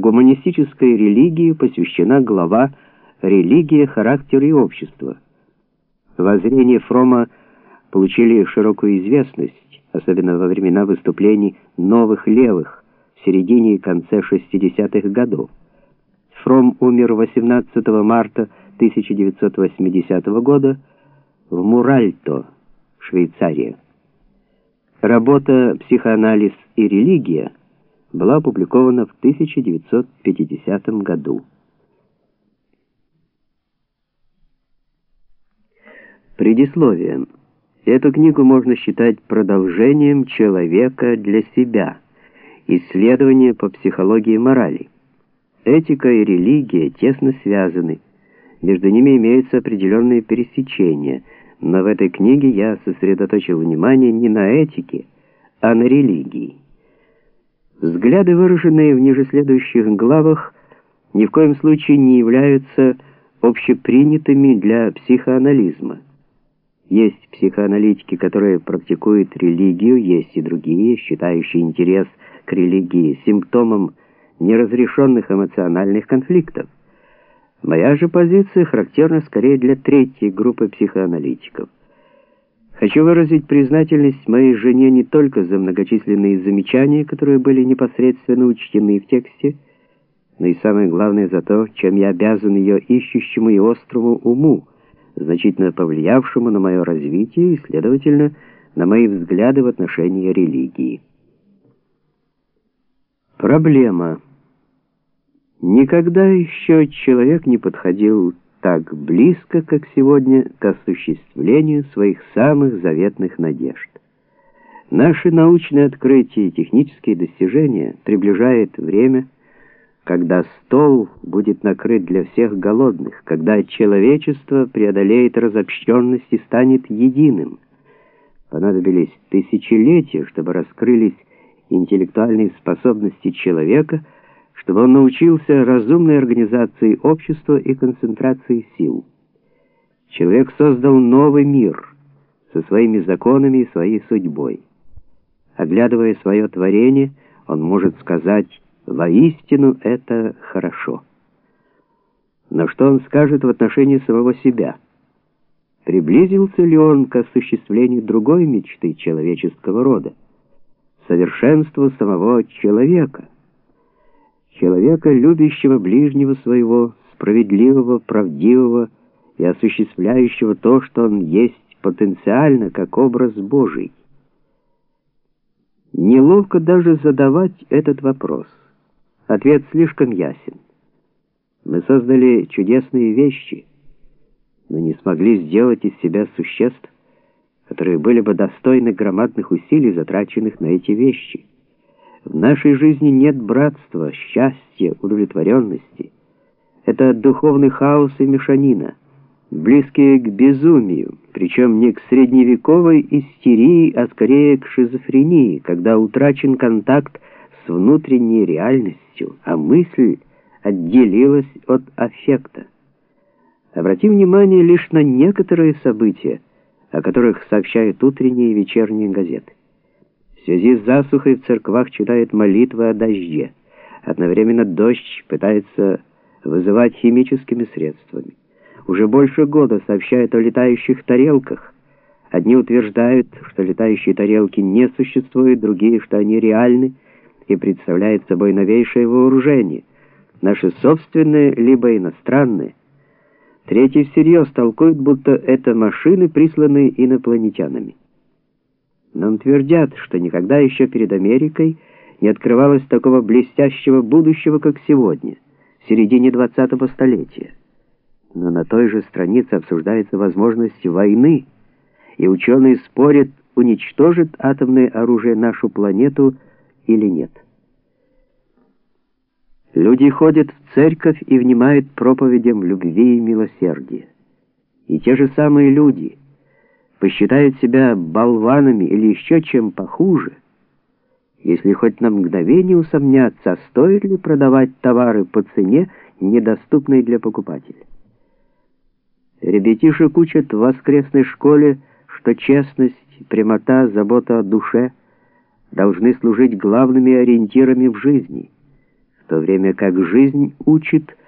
гуманистической религии посвящена глава «Религия, характер и общество». Воззрения Фрома получили широкую известность, особенно во времена выступлений новых левых в середине и конце 60-х годов. Фром умер 18 марта 1980 года в Муральто, Швейцария. Работа «Психоанализ и религия» была опубликована в 1950 году. Предисловие. Эту книгу можно считать продолжением «Человека для себя» исследования по психологии морали. Этика и религия тесно связаны, между ними имеются определенные пересечения, но в этой книге я сосредоточил внимание не на этике, а на религии. Взгляды, выраженные в ниже следующих главах, ни в коем случае не являются общепринятыми для психоанализма. Есть психоаналитики, которые практикуют религию, есть и другие, считающие интерес к религии симптомом неразрешенных эмоциональных конфликтов. Моя же позиция характерна скорее для третьей группы психоаналитиков. Хочу выразить признательность моей жене не только за многочисленные замечания, которые были непосредственно учтены в тексте, но и самое главное за то, чем я обязан ее ищущему и острому уму, значительно повлиявшему на мое развитие и, следовательно, на мои взгляды в отношении религии. Проблема. Никогда еще человек не подходил так близко, как сегодня, к осуществлению своих самых заветных надежд. Наши научные открытия и технические достижения приближают время, когда стол будет накрыт для всех голодных, когда человечество преодолеет разобщенность и станет единым. Понадобились тысячелетия, чтобы раскрылись интеллектуальные способности человека — чтобы он научился разумной организации общества и концентрации сил. Человек создал новый мир со своими законами и своей судьбой. Оглядывая свое творение, он может сказать «воистину это хорошо». Но что он скажет в отношении самого себя? Приблизился ли он к осуществлению другой мечты человеческого рода? Совершенству самого человека – человека, любящего ближнего своего, справедливого, правдивого и осуществляющего то, что он есть потенциально, как образ Божий. Неловко даже задавать этот вопрос. Ответ слишком ясен. Мы создали чудесные вещи, но не смогли сделать из себя существ, которые были бы достойны громадных усилий, затраченных на эти вещи. В нашей жизни нет братства, счастья, удовлетворенности. Это духовный хаос и мешанина, близкие к безумию, причем не к средневековой истерии, а скорее к шизофрении, когда утрачен контакт с внутренней реальностью, а мысль отделилась от аффекта. Обратим внимание лишь на некоторые события, о которых сообщают утренние и вечерние газеты. В связи с засухой в церквах читают молитвы о дожде. Одновременно дождь пытается вызывать химическими средствами. Уже больше года сообщают о летающих тарелках. Одни утверждают, что летающие тарелки не существуют, другие, что они реальны и представляют собой новейшее вооружение, наши собственные либо иностранные. Третьи всерьез толкуют, будто это машины, присланные инопланетянами. Нам твердят, что никогда еще перед Америкой не открывалось такого блестящего будущего, как сегодня, в середине 20-го столетия. Но на той же странице обсуждается возможность войны, и ученые спорят, уничтожит атомное оружие нашу планету или нет. Люди ходят в церковь и внимают проповедям любви и милосердия. И те же самые люди — посчитают себя болванами или еще чем похуже, если хоть на мгновение усомнятся, стоит ли продавать товары по цене, недоступной для покупателя. Ребятишек учат в воскресной школе, что честность, прямота, забота о душе должны служить главными ориентирами в жизни – то время как жизнь учит,